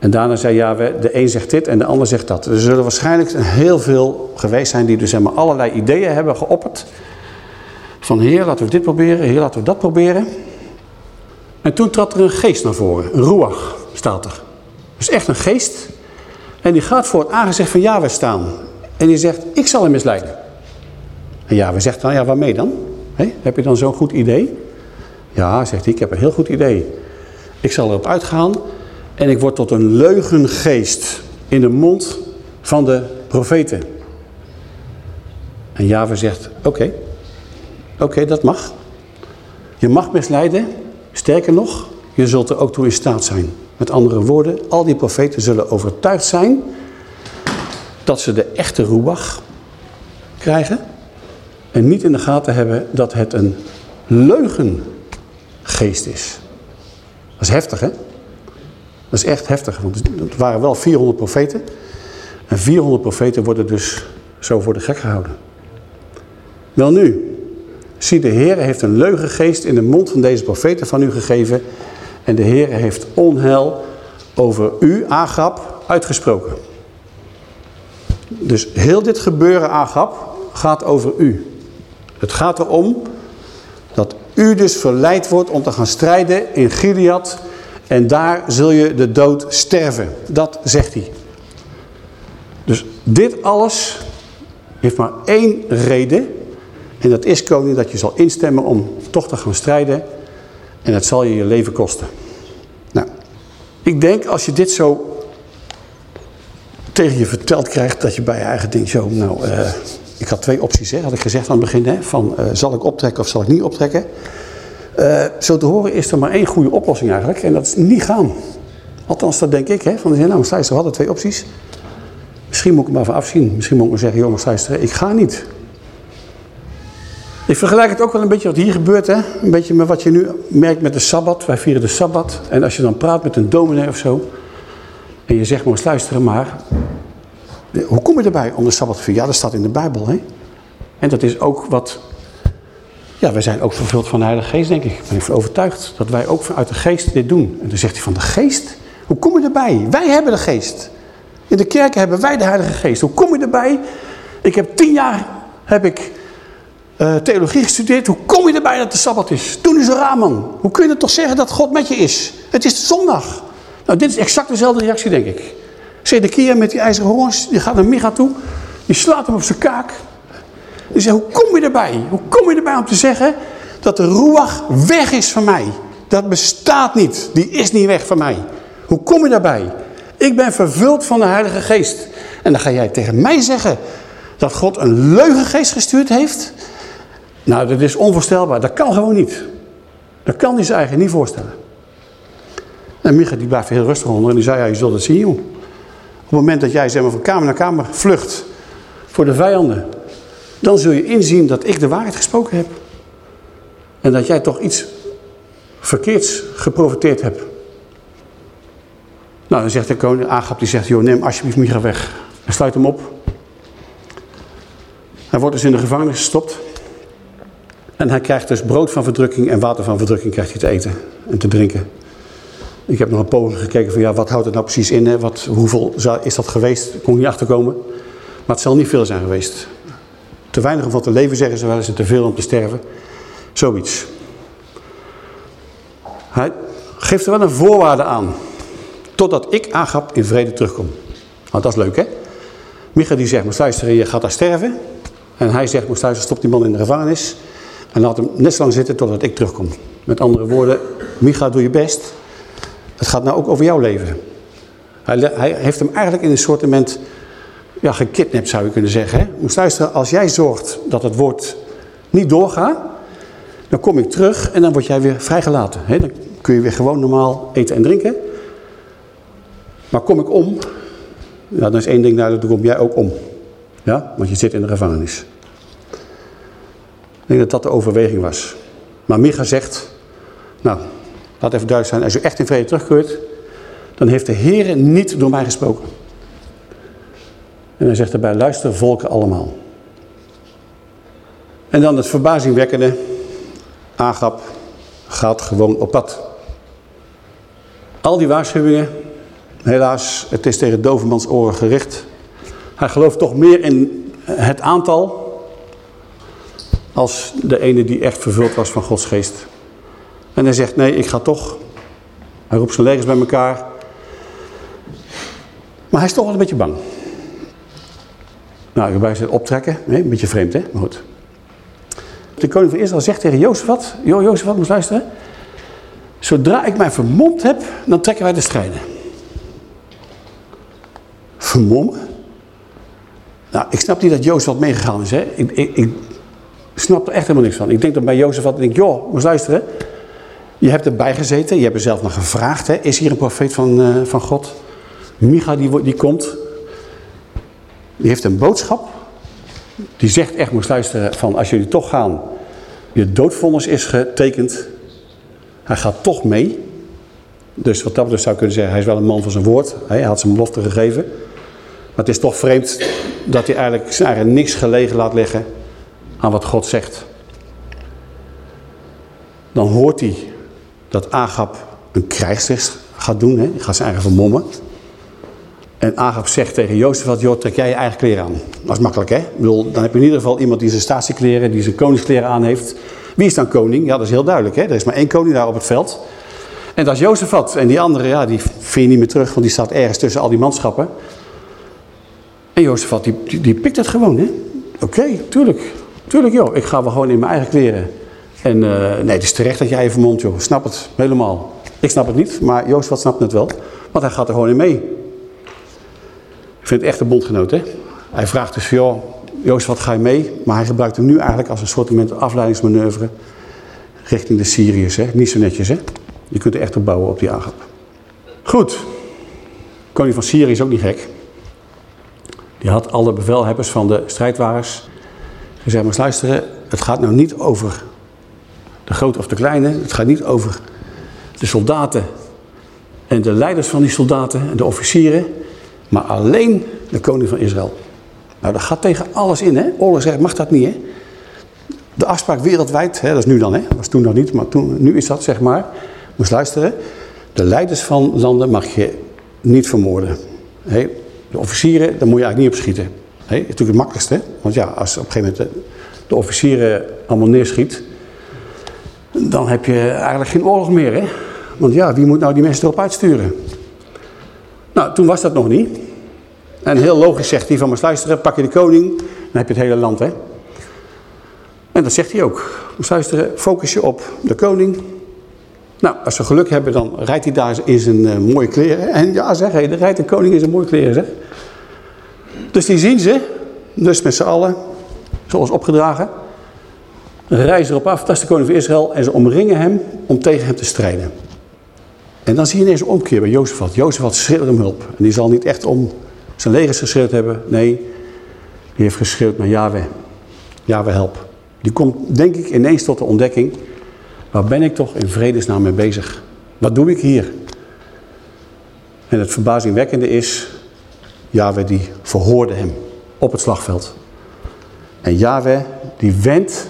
En daarna zei ja, de een zegt dit en de ander zegt dat. Er zullen waarschijnlijk heel veel geweest zijn die dus zeg allerlei ideeën hebben geopperd. Van heer, laten we dit proberen, heer, laten we dat proberen. En toen trad er een geest naar voren, een ruach staat er. Dus echt een geest. En die gaat voor het aangezicht van Yahweh staan. En die zegt, ik zal hem misleiden. En Yahweh zegt dan, ja waarmee dan? heb je dan zo'n goed idee? Ja, zegt hij, ik heb een heel goed idee. Ik zal erop uitgaan en ik word tot een leugengeest in de mond van de profeten. En Java zegt, oké, oké, dat mag. Je mag misleiden, sterker nog, je zult er ook toe in staat zijn. Met andere woorden, al die profeten zullen overtuigd zijn dat ze de echte ruach krijgen. En niet in de gaten hebben dat het een leugengeest is. Dat is heftig, hè? Dat is echt heftig, want het waren wel 400 profeten. En 400 profeten worden dus zo voor de gek gehouden. Wel nu, zie de Heer heeft een leugengeest in de mond van deze profeten van u gegeven. En de Heer heeft onheil over u, Agap, uitgesproken. Dus heel dit gebeuren, Agap, gaat over u. Het gaat erom dat u dus verleid wordt om te gaan strijden in Gilead en daar zul je de dood sterven. Dat zegt hij. Dus dit alles heeft maar één reden. En dat is koning dat je zal instemmen om toch te gaan strijden. En het zal je je leven kosten. Nou, ik denk als je dit zo tegen je verteld krijgt, dat je bij je eigen ding zo, nou, uh, ik had twee opties, hè, had ik gezegd aan het begin, hè, van uh, zal ik optrekken of zal ik niet optrekken. Uh, zo te horen is er maar één goede oplossing eigenlijk. En dat is niet gaan. Althans, dat denk ik. Hè? Van, nou, luister, we hadden twee opties. Misschien moet ik er maar van afzien. Misschien moet ik maar zeggen, jongens, luister, ik ga niet. Ik vergelijk het ook wel een beetje wat hier gebeurt. Hè? Een beetje met wat je nu merkt met de Sabbat. Wij vieren de Sabbat. En als je dan praat met een dominee of zo. En je zegt maar eens luisteren maar. Hoe kom je erbij om de Sabbat te vieren? Ja, dat staat in de Bijbel. Hè? En dat is ook wat ja, wij zijn ook vervuld van de Heilige Geest, denk ik. Ik ben ervan overtuigd dat wij ook vanuit de geest dit doen. En dan zegt hij van de geest? Hoe kom je erbij? Wij hebben de geest. In de kerken hebben wij de Heilige Geest. Hoe kom je erbij? Ik heb tien jaar heb ik, uh, theologie gestudeerd. Hoe kom je erbij dat de Sabbat is? Toen is er Raman. Hoe kun je toch zeggen dat God met je is? Het is zondag. Nou, dit is exact dezelfde reactie, denk ik. Zedekia met die ijzeren horens, die gaat naar Micha toe. Die slaat hem op zijn kaak. Zei, hoe kom je erbij? Hoe kom je erbij om te zeggen dat de ruach weg is van mij? Dat bestaat niet. Die is niet weg van mij. Hoe kom je daarbij? Ik ben vervuld van de Heilige Geest. En dan ga jij tegen mij zeggen dat God een leugengeest gestuurd heeft? Nou, dat is onvoorstelbaar. Dat kan gewoon niet. Dat kan hij zich eigenlijk niet voorstellen. En Micha die blijft heel rustig onder en die zei, ja, je zult het zien. Op het moment dat jij zeg maar, van kamer naar kamer vlucht voor de vijanden, dan zul je inzien dat ik de waarheid gesproken heb. En dat jij toch iets verkeerds geprofiteerd hebt. Nou, dan zegt de koning Agap, die zegt, joh, neem alsjeblieft Micha weg. En sluit hem op. Hij wordt dus in de gevangenis gestopt. En hij krijgt dus brood van verdrukking en water van verdrukking krijgt hij te eten en te drinken. Ik heb nog een poging gekeken van ja, wat houdt het nou precies in? Hè? Wat, hoeveel is dat geweest? Ik kon niet achterkomen. Maar het zal niet veel zijn geweest. Te weinig om van te leven zeggen ze wel eens en te veel om te sterven. Zoiets. Hij geeft er wel een voorwaarde aan. Totdat ik aangap in vrede terugkom. Nou, dat is leuk hè. Micha die zegt, luisteren, je gaat daar sterven. En hij zegt, luisteren, stop die man in de gevangenis. En laat hem net zo lang zitten totdat ik terugkom. Met andere woorden, Micha doe je best. Het gaat nou ook over jouw leven. Hij, hij heeft hem eigenlijk in een soort ja, gekidnapt zou je kunnen zeggen. Hè? Moest luisteren, als jij zorgt dat het woord niet doorgaat, dan kom ik terug en dan word jij weer vrijgelaten. Hè? Dan kun je weer gewoon normaal eten en drinken. Maar kom ik om, ja, dan is één ding duidelijk, dan kom jij ook om. Ja, want je zit in de gevangenis. Ik denk dat dat de overweging was. Maar Micha zegt, nou, laat even duidelijk zijn, als je echt in vrede terugkeert, dan heeft de Heer niet door mij gesproken. En hij zegt erbij, luister volken allemaal. En dan het verbazingwekkende, Agap gaat gewoon op pad. Al die waarschuwingen, Helaas, het is tegen dovenmans oren gericht. Hij gelooft toch meer in het aantal als de ene die echt vervuld was van Gods geest. En hij zegt, nee, ik ga toch. Hij roept zijn legers bij elkaar. Maar hij is toch wel een beetje bang. Nou, bij zegt optrekken. Een beetje vreemd, hè? Maar goed. De koning van Israël zegt tegen Jozefat. Jo, Jozefat, moet luisteren. Zodra ik mij vermomd heb, dan trekken wij de strijden. Vermommen? Nou, ik snap niet dat Jozefat meegegaan is, hè? Ik, ik, ik snap er echt helemaal niks van. Ik denk dat bij Jozefat, ik denk, joh, moet luisteren. Je hebt erbij gezeten, je hebt er zelf nog gevraagd, hè? Is hier een profeet van, uh, van God? Micha die, die komt, die heeft een boodschap. Die zegt echt, moest luisteren, van als jullie toch gaan, je doodvonnis is getekend. Hij gaat toch mee. Dus wat dat betreft zou ik kunnen zeggen, hij is wel een man van zijn woord. Hij had zijn belofte gegeven. Maar het is toch vreemd dat hij eigenlijk zijn eigen niks gelegen laat leggen aan wat God zegt. Dan hoort hij dat Agap een krijgsrecht gaat doen. Hè? Hij gaat zijn eigen vermommen. En Agap zegt tegen Jozef, joh, trek jij je eigen kleren aan. Dat is makkelijk, hè? Dan heb je in ieder geval iemand die zijn statiekleren, die zijn koningskleren aan heeft. Wie is dan koning? Ja, dat is heel duidelijk, hè? Er is maar één koning daar op het veld. En dat is Jozefat. En die andere, ja, die vind je niet meer terug, want die staat ergens tussen al die manschappen. En Jozefat, die, die, die pikt het gewoon, hè? Oké, tuurlijk. Tuurlijk, joh. Ik ga wel gewoon in mijn eigen kleren. En uh, nee, het is terecht dat jij even mond, joh. Snap het, helemaal. Ik snap het niet, maar Jozefat snapt het wel. Want hij gaat er gewoon in mee. Ik vind het echt een bondgenoot, hè. Hij vraagt dus, joh, Jozef, wat ga je mee? Maar hij gebruikt hem nu eigenlijk als een soort afleidingsmanoeuvre richting de Syriërs. Hè? Niet zo netjes, hè? Je kunt er echt op bouwen op die aangap. Goed. Koning van Syrië is ook niet gek. Die had alle bevelhebbers van de strijdwagens gezegd, maar luisteren, het gaat nou niet over de grote of de kleine. Het gaat niet over de soldaten en de leiders van die soldaten en de officieren. Maar alleen de koning van Israël. Nou, dat gaat tegen alles in, hè? Oorlogsrecht mag dat niet, hè? De afspraak wereldwijd, hè, dat is nu dan, hè? Dat was toen nog niet, maar toen, nu is dat, zeg maar. Moest luisteren. De leiders van landen mag je niet vermoorden. De officieren, daar moet je eigenlijk niet op schieten. Hè? Dat is natuurlijk het makkelijkste, hè? Want ja, als op een gegeven moment de, de officieren allemaal neerschiet... dan heb je eigenlijk geen oorlog meer, hè? Want ja, wie moet nou die mensen erop uitsturen? Nou, toen was dat nog niet. En heel logisch zegt hij van, maar luisteren, pak je de koning, dan heb je het hele land, hè. En dat zegt hij ook. Luisteren, focus je op de koning. Nou, als we geluk hebben, dan rijdt hij daar in zijn uh, mooie kleren. En ja, zeg, hij, rijdt een koning in zijn mooie kleren, zeg. Dus die zien ze, dus met z'n allen, zoals opgedragen, reizen erop af, dat is de koning van Israël, en ze omringen hem om tegen hem te strijden. En dan zie je ineens een omkeer bij Jozefat. Jozefat schreeuwt om hulp. En die zal niet echt om zijn legers geschreeuwd hebben. Nee, die heeft geschreeuwd naar Yahweh. Yahweh help. Die komt denk ik ineens tot de ontdekking. Waar ben ik toch in vredesnaam mee bezig? Wat doe ik hier? En het verbazingwekkende is. Yahweh die verhoorde hem op het slagveld. En Yahweh die wendt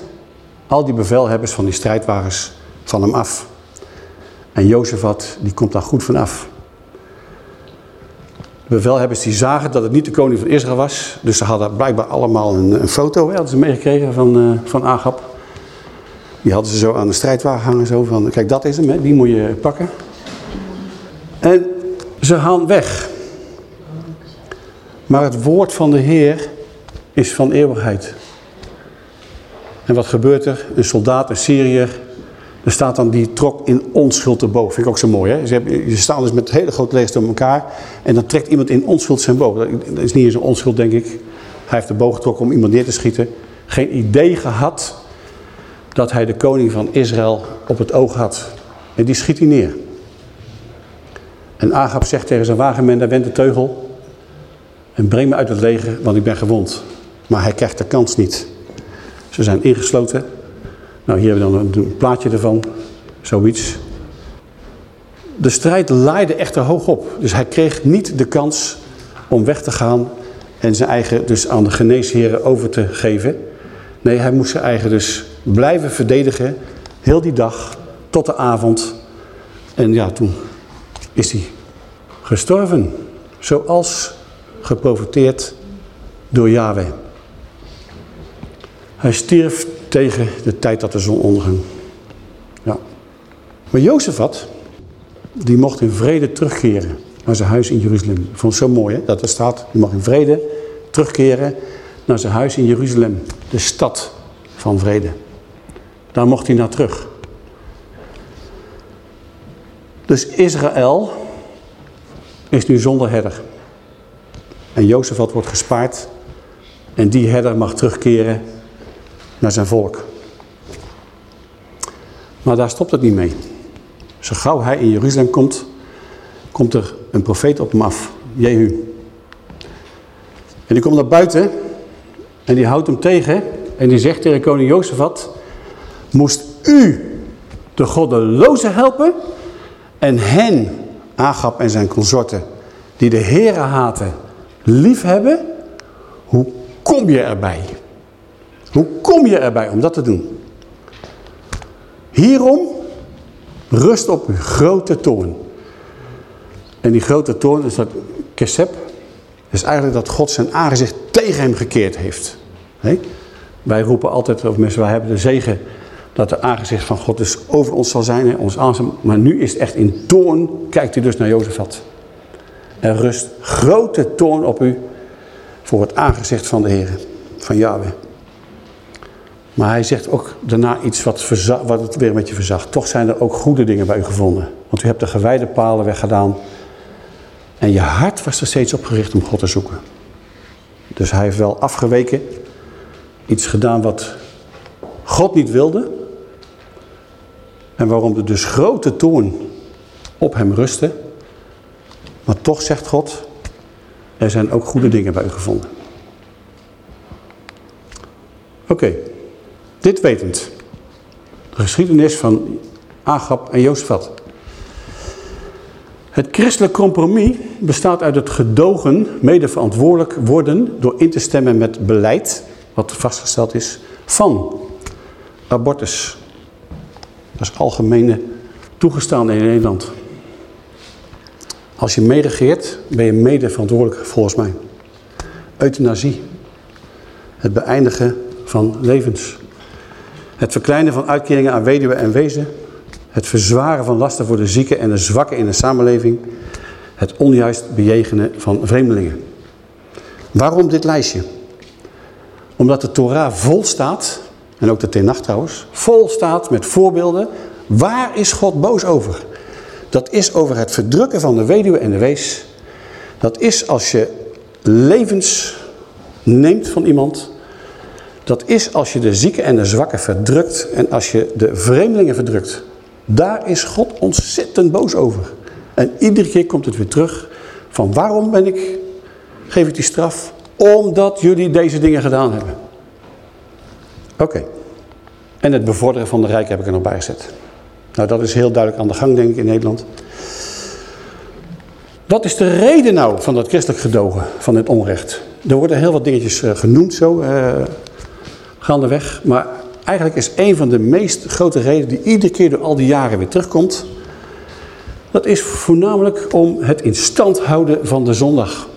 al die bevelhebbers van die strijdwagens van hem af. En Jozefat die komt daar goed vanaf. De bevelhebbers die zagen dat het niet de koning van Israël was. Dus ze hadden blijkbaar allemaal een, een foto, hè, hadden ze meegekregen van, uh, van Agap. Die hadden ze zo aan de strijdwagen hangen. Zo van, kijk dat is hem, die moet je pakken. En ze gaan weg. Maar het woord van de Heer is van eeuwigheid. En wat gebeurt er? Een soldaat, een Syriër, er staat dan, die trok in onschuld te boog. Vind ik ook zo mooi. Hè? Ze, ze staan dus met hele grote legers door elkaar. En dan trekt iemand in onschuld zijn boog. Dat is niet eens een onschuld, denk ik. Hij heeft de boog getrokken om iemand neer te schieten. Geen idee gehad dat hij de koning van Israël op het oog had. En die schiet hij neer. En Agab zegt tegen zijn wagenman, wend de teugel. En breng me uit het leger, want ik ben gewond. Maar hij krijgt de kans niet. Ze zijn ingesloten nou, hier hebben we dan een plaatje ervan. Zoiets. De strijd laaide echter hoog op. Dus hij kreeg niet de kans om weg te gaan en zijn eigen dus aan de geneesheren over te geven. Nee, hij moest zijn eigen dus blijven verdedigen. Heel die dag tot de avond. En ja, toen is hij gestorven, zoals geprofiteerd door Yahweh. Hij stierf tegen de tijd dat de zon onderging. Ja. Maar Jozefat, die mocht in vrede terugkeren naar zijn huis in Jeruzalem. Ik vond het zo mooi hè, dat er staat, die mag in vrede terugkeren naar zijn huis in Jeruzalem. De stad van vrede. Daar mocht hij naar terug. Dus Israël is nu zonder herder. En Jozefat wordt gespaard. En die herder mag terugkeren naar zijn volk. Maar daar stopt het niet mee. Zo gauw hij in Jeruzalem komt, komt er een profeet op hem af, Jehu. En die komt naar buiten en die houdt hem tegen en die zegt tegen koning Jozefat, moest u de goddelozen helpen en hen, Agap en zijn consorten, die de heren haten, lief hebben, hoe kom je erbij? Hoe kom je erbij om dat te doen? Hierom rust op uw grote toorn. En die grote toorn is dat kesep. is eigenlijk dat God zijn aangezicht tegen hem gekeerd heeft. Wij roepen altijd, of mensen, wij hebben de zegen dat de aangezicht van God dus over ons zal zijn. Ons aanzien. Maar nu is het echt in toorn, kijkt u dus naar Jozefat. Er rust grote toorn op u voor het aangezicht van de Heer, van Yahweh. Maar hij zegt ook daarna iets wat, wat het weer een beetje verzacht. Toch zijn er ook goede dingen bij u gevonden. Want u hebt de gewijde palen weggedaan. En je hart was er steeds op gericht om God te zoeken. Dus hij heeft wel afgeweken. Iets gedaan wat God niet wilde. En waarom er dus grote toorn op hem rustte. Maar toch zegt God, er zijn ook goede dingen bij u gevonden. Oké. Dit wetend. De geschiedenis van Agap en Jozefat. Het christelijk compromis bestaat uit het gedogen mede verantwoordelijk worden door in te stemmen met beleid, wat vastgesteld is, van abortus. Dat is algemene toegestaan in Nederland. Als je meeregeert, ben je mede verantwoordelijk volgens mij. Euthanasie. Het beëindigen van levens. Het verkleinen van uitkeringen aan weduwen en wezen. Het verzwaren van lasten voor de zieken en de zwakken in de samenleving. Het onjuist bejegenen van vreemdelingen. Waarom dit lijstje? Omdat de Torah vol staat, en ook de Tenach trouwens, vol staat met voorbeelden. Waar is God boos over? Dat is over het verdrukken van de weduwe en de wees. Dat is als je levens neemt van iemand dat is als je de zieken en de zwakken verdrukt en als je de vreemdelingen verdrukt. Daar is God ontzettend boos over. En iedere keer komt het weer terug van waarom ben ik, geef ik die straf? Omdat jullie deze dingen gedaan hebben. Oké. En het bevorderen van de rijk heb ik er nog bij gezet. Nou, dat is heel duidelijk aan de gang, denk ik, in Nederland. Wat is de reden nou van dat christelijk gedogen, van het onrecht? Er worden heel wat dingetjes uh, genoemd zo. Uh, Maar eigenlijk is een van de meest grote redenen die iedere keer door al die jaren weer terugkomt. Dat is voornamelijk om het in stand houden van de zondag.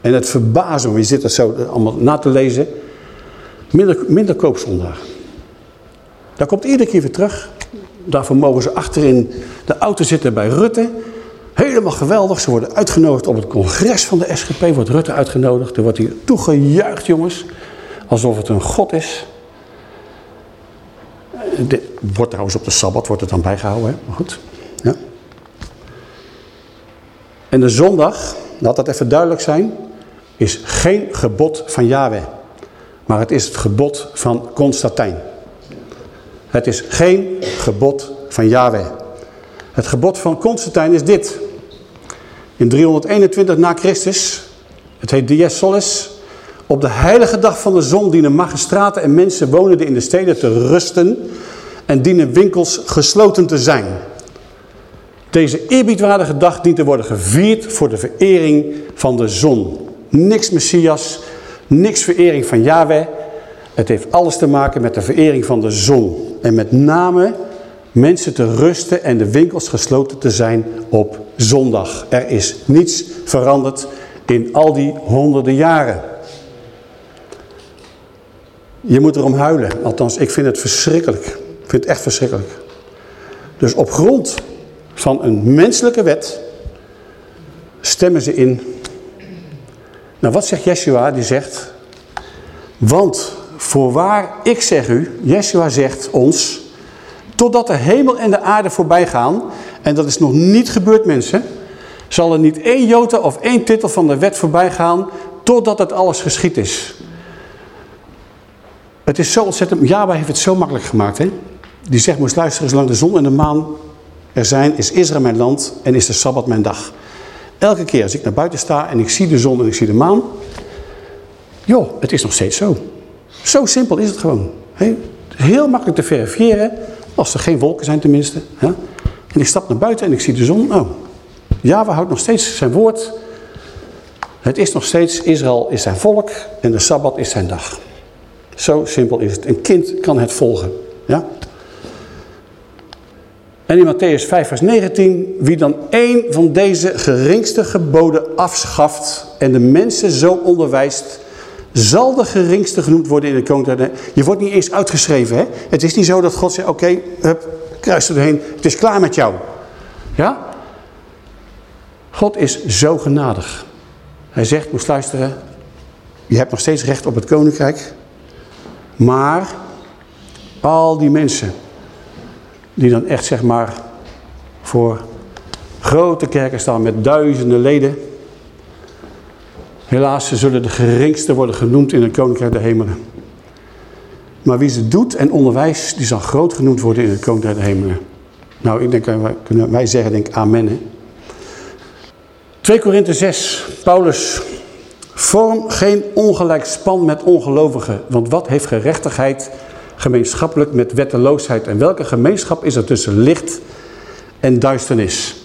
En het verbazen, je zit dat zo allemaal na te lezen. Minder, minder koopzondag. Dat komt iedere keer weer terug. Daarvoor mogen ze achterin de auto zitten bij Rutte. Helemaal geweldig. Ze worden uitgenodigd op het congres van de SGP. Wordt Rutte uitgenodigd. Er wordt hier toegejuicht, jongens. Alsof het een God is. Dit wordt trouwens op de Sabbat wordt het dan bijgehouden, maar goed. Ja. En de zondag, laat dat even duidelijk zijn, is geen gebod van Yahweh. Maar het is het gebod van Constantijn. Het is geen gebod van Yahweh. Het gebod van Constantijn is dit. In 321 na Christus, het heet Dies Solis, op de heilige dag van de zon dienen magistraten en mensen wonenden in de steden te rusten en dienen winkels gesloten te zijn. Deze eerbiedwaardige dag dient te worden gevierd voor de verering van de zon. Niks Messias, niks verering van Yahweh. Het heeft alles te maken met de verering van de zon. En met name mensen te rusten en de winkels gesloten te zijn op zondag. Er is niets veranderd in al die honderden jaren. Je moet erom huilen. Althans, ik vind het verschrikkelijk. Ik vind het echt verschrikkelijk. Dus op grond van een menselijke wet stemmen ze in. Nou, wat zegt Yeshua? Die zegt, want voorwaar, ik zeg u, Yeshua zegt ons, totdat de hemel en de aarde voorbij gaan, en dat is nog niet gebeurd mensen, zal er niet één jota of één titel van de wet voorbij gaan, totdat het alles geschied is. Het is zo ontzettend, Jabba heeft het zo makkelijk gemaakt. Hè? Die zegt, moest luisteren, zolang de zon en de maan er zijn, is Israël mijn land en is de Sabbat mijn dag. Elke keer als ik naar buiten sta en ik zie de zon en ik zie de maan, joh, het is nog steeds zo. Zo simpel is het gewoon. Heel makkelijk te verifiëren, als er geen wolken zijn tenminste. En ik stap naar buiten en ik zie de zon. Oh, Java houdt nog steeds zijn woord. Het is nog steeds, Israël is zijn volk en de Sabbat is zijn dag. Zo simpel is het. Een kind kan het volgen. Ja? En in Matthäus 5 vers 19, wie dan één van deze geringste geboden afschaft en de mensen zo onderwijst, zal de geringste genoemd worden in de koninkrijk. Je wordt niet eens uitgeschreven. Hè? Het is niet zo dat God zegt, oké, okay, kruis er doorheen, het is klaar met jou. Ja? God is zo genadig. Hij zegt, moest luisteren, je hebt nog steeds recht op het koninkrijk. Maar al die mensen die dan echt zeg maar voor grote kerken staan met duizenden leden. Helaas, ze zullen de geringste worden genoemd in het koninkrijk der hemelen. Maar wie ze doet en onderwijst, die zal groot genoemd worden in het koninkrijk der hemelen. Nou, ik denk, wij, kunnen wij zeggen, denk amen. Hè? 2 Korinthe 6, Paulus. Vorm geen ongelijk span met ongelovigen, want wat heeft gerechtigheid gemeenschappelijk met wetteloosheid. En welke gemeenschap is er tussen licht en duisternis?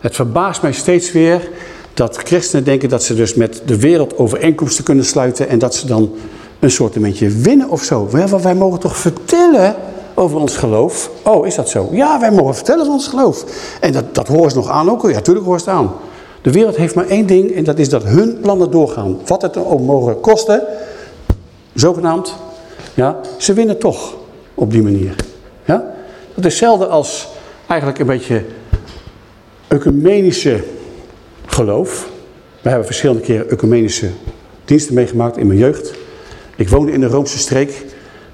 Het verbaast mij steeds weer dat christenen denken dat ze dus met de wereld overeenkomsten kunnen sluiten en dat ze dan een soort winnen of zo. wij mogen toch vertellen over ons geloof? Oh, is dat zo? Ja, wij mogen vertellen over ons geloof. En dat, dat horen ze nog aan ook? Ja, natuurlijk ze het aan. De wereld heeft maar één ding en dat is dat hun plannen doorgaan. Wat het ook mogen kosten, zogenaamd, ja, ze winnen toch op die manier. Ja? Dat is hetzelfde als eigenlijk een beetje ecumenische geloof. We hebben verschillende keren ecumenische diensten meegemaakt in mijn jeugd. Ik woonde in de Roomse streek.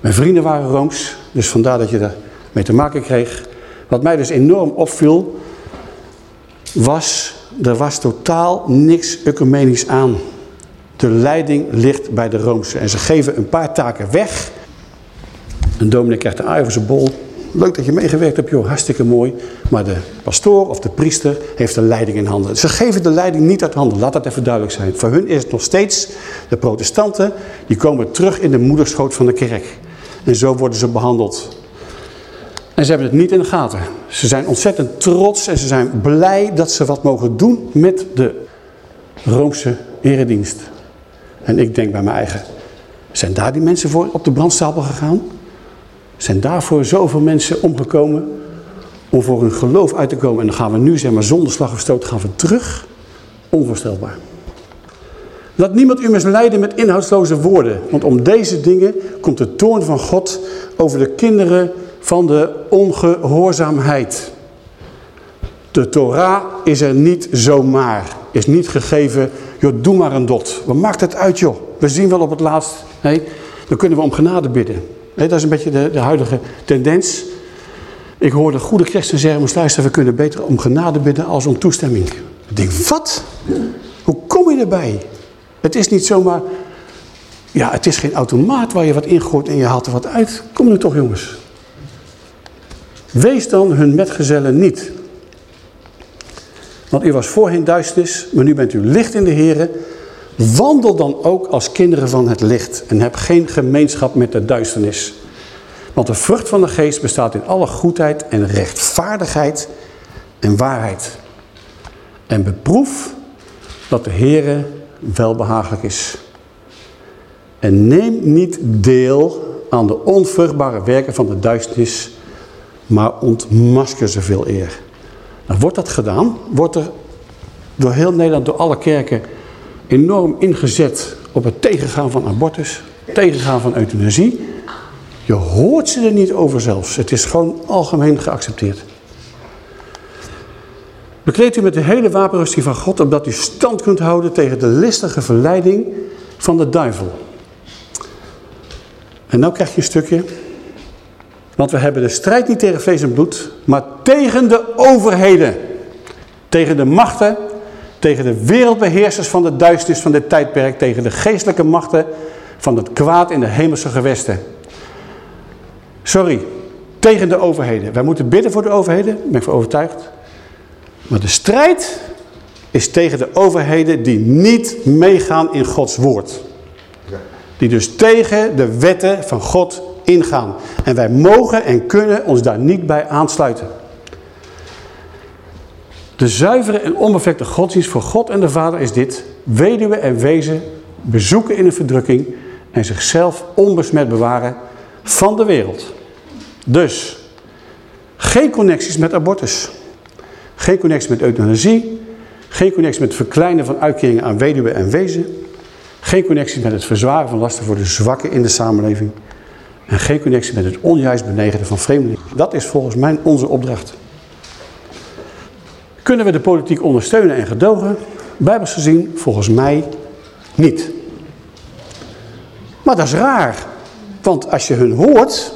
Mijn vrienden waren Rooms, dus vandaar dat je daar mee te maken kreeg. Wat mij dus enorm opviel, was, er was totaal niks ecumenisch aan. De leiding ligt bij de Roomse. En ze geven een paar taken weg. Een dominee krijgt een Iverse bol. Leuk dat je meegewerkt hebt, joh, hartstikke mooi. Maar de pastoor of de priester heeft de leiding in handen. Ze geven de leiding niet uit handen, laat dat even duidelijk zijn. Voor hun is het nog steeds, de protestanten, die komen terug in de moederschoot van de kerk. En zo worden ze behandeld. En ze hebben het niet in de gaten. Ze zijn ontzettend trots en ze zijn blij dat ze wat mogen doen met de Roomse eredienst. En ik denk bij mijn eigen, zijn daar die mensen voor op de brandstapel gegaan? Zijn daarvoor zoveel mensen omgekomen om voor hun geloof uit te komen. En dan gaan we nu, zeg maar, zonder slag of stoot gaan we terug. Onvoorstelbaar. Laat niemand u misleiden met inhoudsloze woorden. Want om deze dingen komt de toorn van God over de kinderen van de ongehoorzaamheid. De Torah is er niet zomaar. Is niet gegeven, joh, doe maar een dot. Wat maakt het uit, joh? We zien wel op het laatst. Nee, dan kunnen we om genade bidden. dat is een beetje de, de huidige tendens. Ik hoorde goede christen zeggen, moest luisteren, we kunnen beter om genade bidden als om toestemming. Ik denk, wat? Hoe kom je erbij? Het is niet zomaar, ja, het is geen automaat waar je wat ingooit en je haalt er wat uit. Kom nu toch jongens. Wees dan hun metgezellen niet. Want u was voorheen duisternis, maar nu bent u licht in de Here. Wandel dan ook als kinderen van het licht en heb geen gemeenschap met de duisternis. Want de vrucht van de geest bestaat in alle goedheid en rechtvaardigheid en waarheid. En beproef dat de Heere welbehagelijk is. En neem niet deel aan de onvruchtbare werken van de duisternis, maar ontmasker ze veel eer. Nou, wordt dat gedaan? Wordt er door heel Nederland, door alle kerken, enorm ingezet op het tegengaan van abortus, tegengaan van euthanasie? Je hoort ze er niet over zelfs. Het is gewoon algemeen geaccepteerd. Bekleed u met de hele wapenrusting van God, opdat u stand kunt houden tegen de listige verleiding van de duivel. En nu krijg je een stukje. Want we hebben de strijd niet tegen vlees en bloed, maar tegen de overheden. Tegen de machten, tegen de wereldbeheersers van de duisternis van dit tijdperk, tegen de geestelijke machten van het kwaad in de hemelse gewesten. Sorry, tegen de overheden. Wij moeten bidden voor de overheden, daar ben ik voor overtuigd. Maar de strijd is tegen de overheden die niet meegaan in Gods woord. Die dus tegen de wetten van God ingaan. En wij mogen en kunnen ons daar niet bij aansluiten. De zuivere en onbevlekte godsdienst voor God en de Vader is dit. Weduwe en wezen bezoeken in een verdrukking en zichzelf onbesmet bewaren van de wereld. Dus, geen connecties met abortus. Geen connectie met euthanasie. Geen connectie met het verkleinen van uitkeringen aan weduwe en wezen. Geen connectie met het verzwaren van lasten voor de zwakken in de samenleving. En geen connectie met het onjuist benegenen van vreemdelingen. Dat is volgens mij onze opdracht. Kunnen we de politiek ondersteunen en gedogen? Bijbels gezien volgens mij niet. Maar dat is raar. Want als je hun hoort,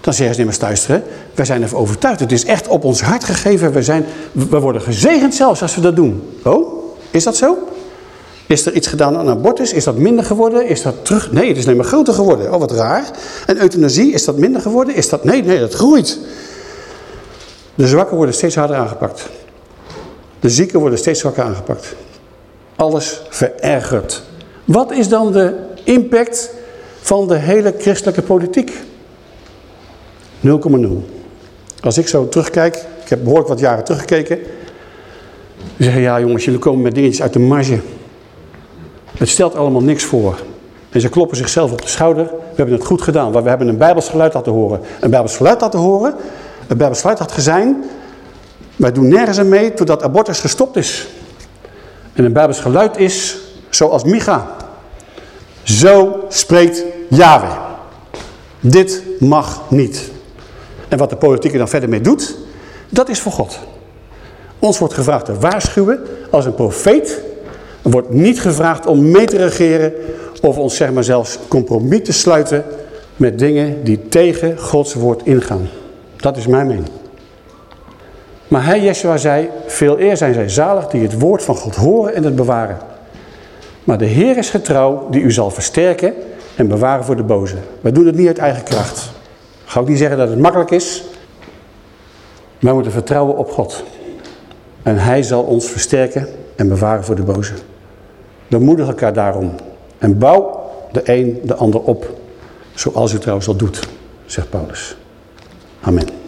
dan zeggen ze niet meer luisteren. Wij zijn ervan overtuigd. Het is echt op ons hart gegeven. We, zijn, we worden gezegend zelfs als we dat doen. Oh, is dat zo? Is er iets gedaan aan abortus? Is dat minder geworden? Is dat terug? Nee, het is alleen maar groter geworden. Oh, wat raar. En euthanasie, is dat minder geworden? Is dat... Nee, nee, dat groeit. De zwakken worden steeds harder aangepakt. De zieken worden steeds zwakker aangepakt. Alles verergert. Wat is dan de impact van de hele christelijke politiek? 0,0. Als ik zo terugkijk, ik heb behoorlijk wat jaren teruggekeken. Ze zeggen, ja jongens, jullie komen met dingetjes uit de marge. Het stelt allemaal niks voor. En ze kloppen zichzelf op de schouder. We hebben het goed gedaan, want we hebben een Bijbels geluid laten horen. Een Bijbels geluid laten horen. Een Bijbels geluid had gezien. Wij doen nergens aan mee totdat abortus gestopt is. En een Bijbels geluid is zoals Micha. Zo spreekt Yahweh. Dit mag niet. En wat de politiek er dan verder mee doet, dat is voor God. Ons wordt gevraagd te waarschuwen als een profeet. Wordt niet gevraagd om mee te regeren of ons zeg maar zelfs compromis te sluiten met dingen die tegen Gods woord ingaan. Dat is mijn mening. Maar hij, Yeshua, zei, veel eer zijn zij zalig die het woord van God horen en het bewaren. Maar de Heer is getrouw die u zal versterken en bewaren voor de boze. Wij doen het niet uit eigen kracht. Ga ook niet zeggen dat het makkelijk is. Wij moeten vertrouwen op God. En hij zal ons versterken en bewaren voor de boze. Bemoedig elkaar daarom. En bouw de een de ander op. Zoals u trouwens al doet, zegt Paulus. Amen.